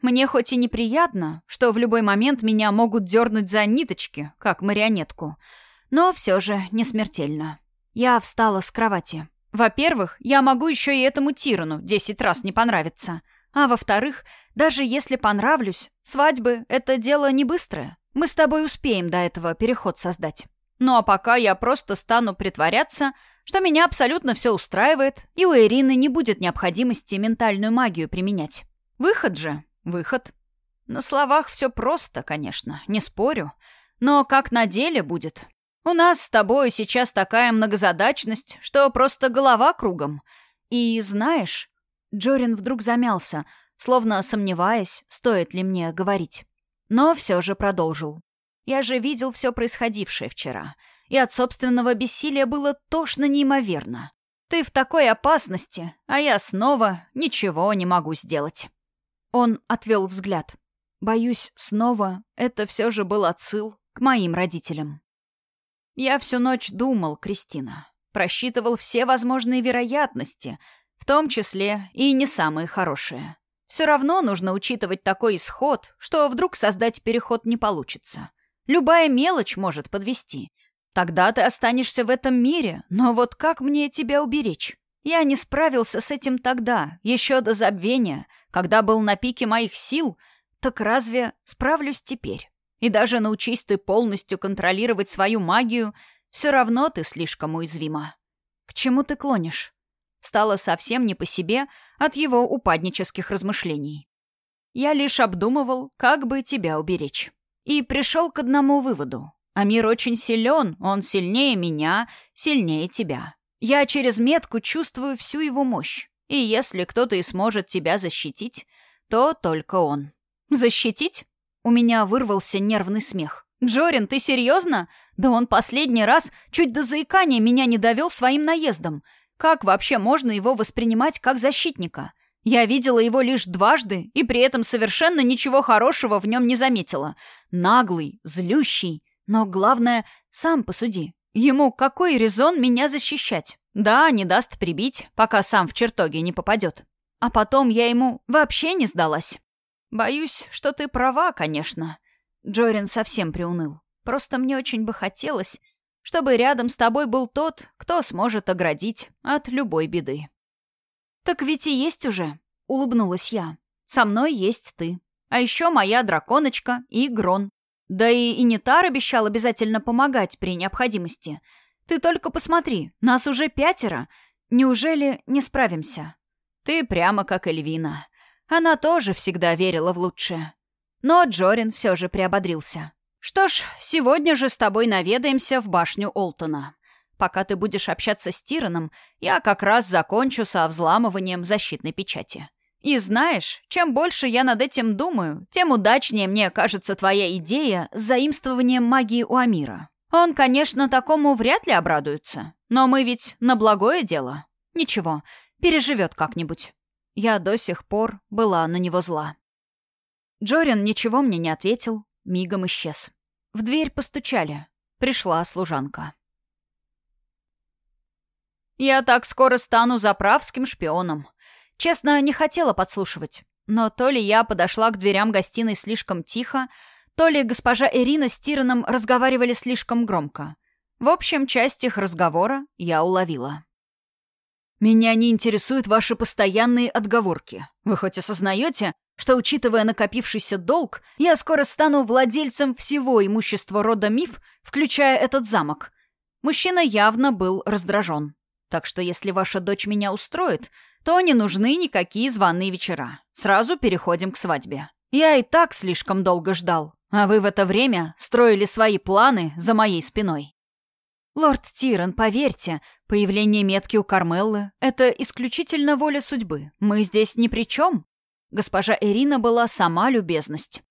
Мне хоть и неприятно, что в любой момент меня могут дернуть за ниточки, как марионетку, но все же не смертельно. Я встала с кровати. Во-первых, я могу еще и этому Тирану десять раз не понравиться. А во-вторых, Даже если понравлюсь, свадьбы — это дело не быстрое. Мы с тобой успеем до этого переход создать. Ну а пока я просто стану притворяться, что меня абсолютно все устраивает, и у Ирины не будет необходимости ментальную магию применять. Выход же, выход. На словах все просто, конечно, не спорю. Но как на деле будет? У нас с тобой сейчас такая многозадачность, что просто голова кругом. И знаешь, Джорин вдруг замялся, словно сомневаясь, стоит ли мне говорить. Но все же продолжил. Я же видел все происходившее вчера, и от собственного бессилия было тошно неимоверно. Ты в такой опасности, а я снова ничего не могу сделать. Он отвел взгляд. Боюсь, снова это все же был отсыл к моим родителям. Я всю ночь думал, Кристина. Просчитывал все возможные вероятности, в том числе и не самые хорошие. Все равно нужно учитывать такой исход, что вдруг создать переход не получится. Любая мелочь может подвести. Тогда ты останешься в этом мире, но вот как мне тебя уберечь? Я не справился с этим тогда, еще до забвения, когда был на пике моих сил, так разве справлюсь теперь? И даже научись ты полностью контролировать свою магию, все равно ты слишком уязвима. К чему ты клонишь? Стало совсем не по себе от его упаднических размышлений. Я лишь обдумывал, как бы тебя уберечь. И пришел к одному выводу. Амир очень силен, он сильнее меня, сильнее тебя. Я через метку чувствую всю его мощь. И если кто-то и сможет тебя защитить, то только он. Защитить? У меня вырвался нервный смех. «Джорин, ты серьезно? Да он последний раз чуть до заикания меня не довел своим наездом. Как вообще можно его воспринимать как защитника? Я видела его лишь дважды и при этом совершенно ничего хорошего в нем не заметила. Наглый, злющий. Но главное, сам посуди. Ему какой резон меня защищать? Да, не даст прибить, пока сам в чертоге не попадет. А потом я ему вообще не сдалась. Боюсь, что ты права, конечно. Джорин совсем приуныл. Просто мне очень бы хотелось, чтобы рядом с тобой был тот, кто сможет оградить от любой беды. «Так ведь и есть уже», — улыбнулась я. «Со мной есть ты. А еще моя драконочка и Грон. Да и Инитар обещал обязательно помогать при необходимости. Ты только посмотри, нас уже пятеро. Неужели не справимся? Ты прямо как Эльвина. Она тоже всегда верила в лучшее. Но Джорин все же приободрился. «Что ж, сегодня же с тобой наведаемся в башню Олтона. Пока ты будешь общаться с Тираном, я как раз закончу со взламыванием защитной печати. И знаешь, чем больше я над этим думаю, тем удачнее мне кажется твоя идея с заимствованием магии у Амира. Он, конечно, такому вряд ли обрадуется, но мы ведь на благое дело. Ничего, переживет как-нибудь. Я до сих пор была на него зла. Джорин ничего мне не ответил, мигом исчез. В дверь постучали. Пришла служанка. Я так скоро стану заправским шпионом. Честно, не хотела подслушивать. Но то ли я подошла к дверям гостиной слишком тихо, то ли госпожа Ирина с Тираном разговаривали слишком громко. В общем, часть их разговора я уловила. «Меня не интересуют ваши постоянные отговорки. Вы хоть осознаете, что, учитывая накопившийся долг, я скоро стану владельцем всего имущества рода Миф, включая этот замок?» Мужчина явно был раздражен. «Так что если ваша дочь меня устроит, то не нужны никакие званые вечера. Сразу переходим к свадьбе. Я и так слишком долго ждал, а вы в это время строили свои планы за моей спиной». «Лорд Тиран, поверьте, Появление метки у Кармеллы — это исключительно воля судьбы. Мы здесь ни при чем. Госпожа Эрина была сама любезность.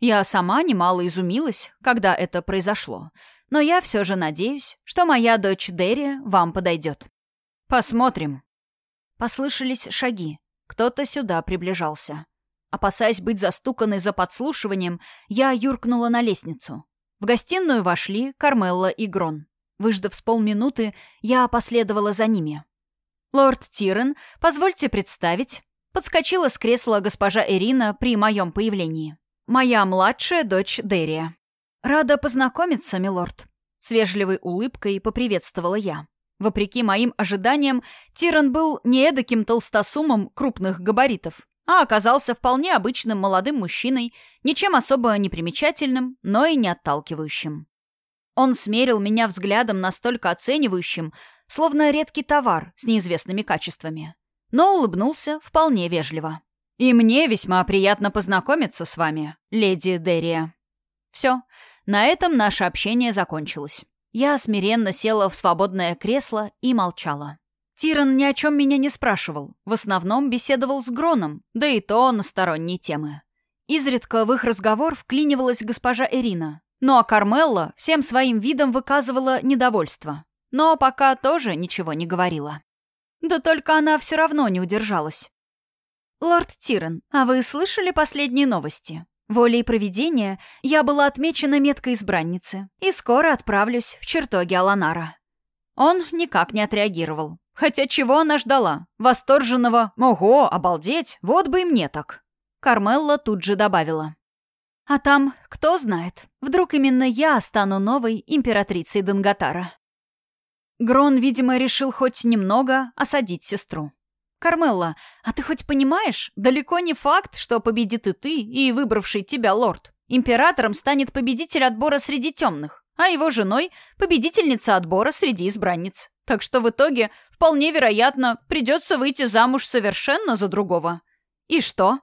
Я сама немало изумилась, когда это произошло, но я все же надеюсь, что моя дочь Дерри вам подойдет. Посмотрим. Послышались шаги. Кто-то сюда приближался. Опасаясь быть застуканной за подслушиванием, я юркнула на лестницу. В гостиную вошли Кармелла и Грон. Выждав с полминуты, я последовала за ними. «Лорд Тирен, позвольте представить». Подскочила с кресла госпожа Ирина при моем появлении. «Моя младшая дочь Дерия». «Рада познакомиться, милорд». С вежливой улыбкой поприветствовала я. Вопреки моим ожиданиям, Тиран был не эдаким толстосумом крупных габаритов, а оказался вполне обычным молодым мужчиной, ничем особо не примечательным, но и не отталкивающим. Он смерил меня взглядом настолько оценивающим, словно редкий товар с неизвестными качествами, но улыбнулся вполне вежливо. «И мне весьма приятно познакомиться с вами, леди Дерия». Все, на этом наше общение закончилось. Я смиренно села в свободное кресло и молчала. Тиран ни о чем меня не спрашивал, в основном беседовал с Гроном, да и то на сторонние темы. Изредка в их разговор вклинивалась госпожа Ирина, ну а Кармелла всем своим видом выказывала недовольство, но пока тоже ничего не говорила. Да только она все равно не удержалась. «Лорд Тиран, а вы слышали последние новости? Волей провидения я была отмечена меткой избранницы и скоро отправлюсь в чертоги Аланара». Он никак не отреагировал. Хотя чего она ждала? Восторженного «Ого, обалдеть, вот бы и мне так». Кармелла тут же добавила. «А там, кто знает, вдруг именно я стану новой императрицей Данготара». Грон, видимо, решил хоть немного осадить сестру. «Кармелла, а ты хоть понимаешь, далеко не факт, что победит и ты, и выбравший тебя лорд. Императором станет победитель отбора среди темных, а его женой — победительница отбора среди избранниц. Так что в итоге, вполне вероятно, придется выйти замуж совершенно за другого. И что?»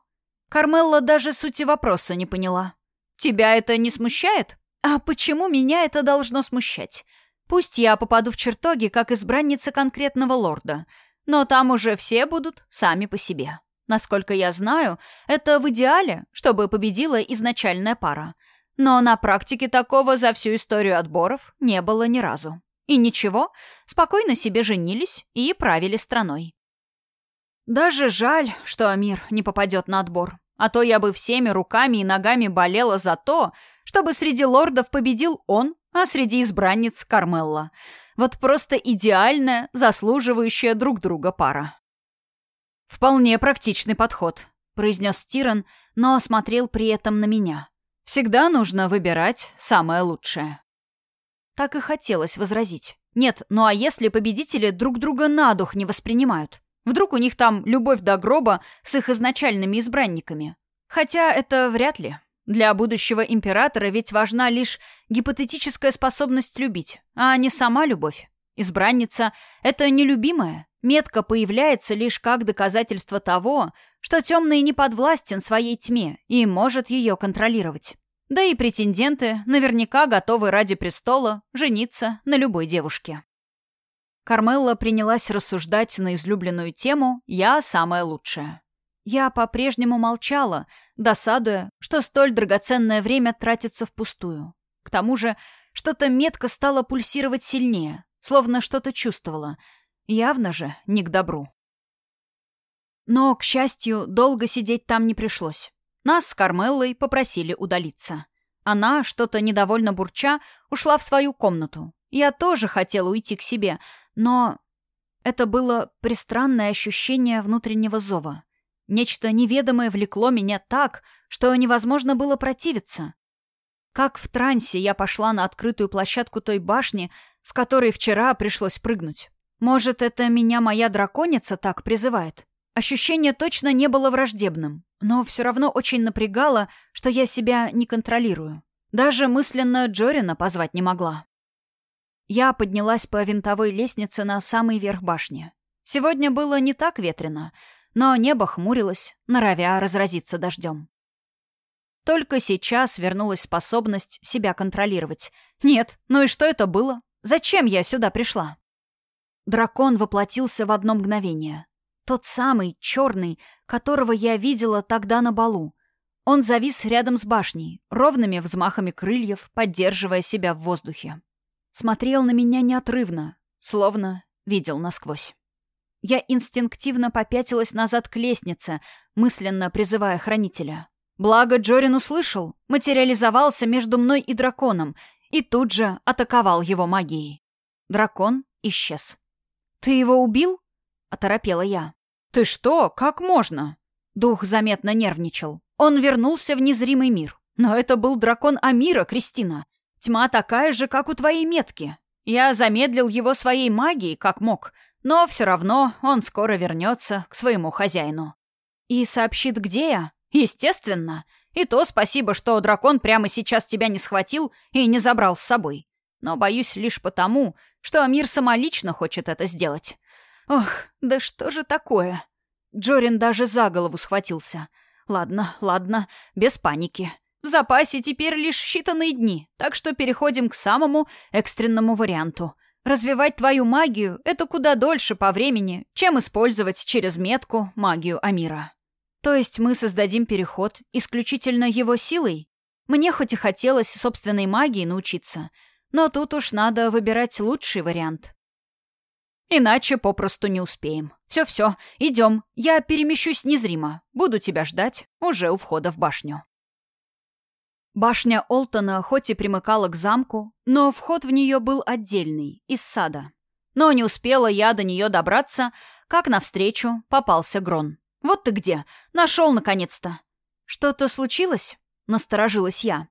Кармелла даже сути вопроса не поняла. «Тебя это не смущает? А почему меня это должно смущать? Пусть я попаду в чертоги как избранница конкретного лорда — но там уже все будут сами по себе. Насколько я знаю, это в идеале, чтобы победила изначальная пара. Но на практике такого за всю историю отборов не было ни разу. И ничего, спокойно себе женились и правили страной. Даже жаль, что Амир не попадет на отбор. А то я бы всеми руками и ногами болела за то, чтобы среди лордов победил он, а среди избранниц Кармелла. Вот просто идеальная, заслуживающая друг друга пара. «Вполне практичный подход», — произнес Тиран, но смотрел при этом на меня. «Всегда нужно выбирать самое лучшее». Так и хотелось возразить. Нет, ну а если победители друг друга на дух не воспринимают? Вдруг у них там любовь до гроба с их изначальными избранниками? Хотя это вряд ли. Для будущего императора ведь важна лишь гипотетическая способность любить, а не сама любовь. Избранница — это нелюбимая. Метка появляется лишь как доказательство того, что темный не подвластен своей тьме и может ее контролировать. Да и претенденты наверняка готовы ради престола жениться на любой девушке. Кармелла принялась рассуждать на излюбленную тему «Я самая лучшая». Я по-прежнему молчала, досадуя, что столь драгоценное время тратится впустую. К тому же что-то метко стало пульсировать сильнее, словно что-то чувствовала. Явно же не к добру. Но, к счастью, долго сидеть там не пришлось. Нас с Кармеллой попросили удалиться. Она, что-то недовольно бурча, ушла в свою комнату. Я тоже хотела уйти к себе, но... Это было пристранное ощущение внутреннего зова. Нечто неведомое влекло меня так, что невозможно было противиться. Как в трансе я пошла на открытую площадку той башни, с которой вчера пришлось прыгнуть. Может, это меня моя драконица так призывает? Ощущение точно не было враждебным, но все равно очень напрягало, что я себя не контролирую. Даже мысленно Джорина позвать не могла. Я поднялась по винтовой лестнице на самый верх башни. Сегодня было не так ветрено — но небо хмурилось, норовя разразиться дождем. Только сейчас вернулась способность себя контролировать. Нет, ну и что это было? Зачем я сюда пришла? Дракон воплотился в одно мгновение. Тот самый, черный, которого я видела тогда на балу. Он завис рядом с башней, ровными взмахами крыльев, поддерживая себя в воздухе. Смотрел на меня неотрывно, словно видел насквозь. Я инстинктивно попятилась назад к лестнице, мысленно призывая хранителя. Благо Джорин услышал, материализовался между мной и драконом и тут же атаковал его магией. Дракон исчез. «Ты его убил?» — оторопела я. «Ты что? Как можно?» Дух заметно нервничал. Он вернулся в незримый мир. Но это был дракон Амира, Кристина. Тьма такая же, как у твоей метки. Я замедлил его своей магией, как мог — но все равно он скоро вернется к своему хозяину. И сообщит, где я? Естественно. И то спасибо, что дракон прямо сейчас тебя не схватил и не забрал с собой. Но боюсь лишь потому, что Амир самолично хочет это сделать. Ох, да что же такое? Джорин даже за голову схватился. Ладно, ладно, без паники. В запасе теперь лишь считанные дни, так что переходим к самому экстренному варианту. Развивать твою магию — это куда дольше по времени, чем использовать через метку магию Амира. То есть мы создадим переход исключительно его силой? Мне хоть и хотелось собственной магии научиться, но тут уж надо выбирать лучший вариант. Иначе попросту не успеем. Все-все, идем. Я перемещусь незримо. Буду тебя ждать уже у входа в башню. Башня Олтона хоть и примыкала к замку, но вход в нее был отдельный, из сада. Но не успела я до нее добраться, как навстречу попался Грон. «Вот ты где! Нашел, наконец-то!» «Что-то случилось?» — насторожилась я.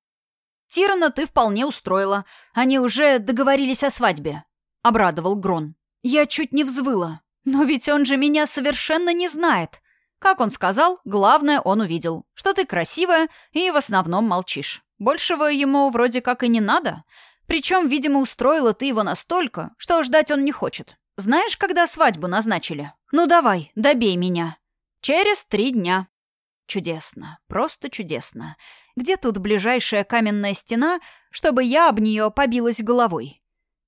«Тирана ты вполне устроила. Они уже договорились о свадьбе», — обрадовал Грон. Я чуть не взвыла. «Но ведь он же меня совершенно не знает. Как он сказал, главное он увидел, что ты красивая и в основном молчишь. Большего ему вроде как и не надо. Причем, видимо, устроила ты его настолько, что ждать он не хочет. Знаешь, когда свадьбу назначили? Ну давай, добей меня. Через три дня. Чудесно, просто чудесно. Где тут ближайшая каменная стена, чтобы я об нее побилась головой?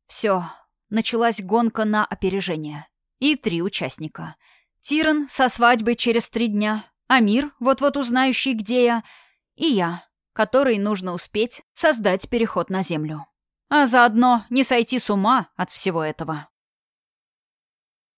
Все, началась гонка на опережение. И три участника — Тиран со свадьбой через три дня, Амир, вот-вот узнающий, где я, и я, который нужно успеть создать переход на Землю. А заодно не сойти с ума от всего этого.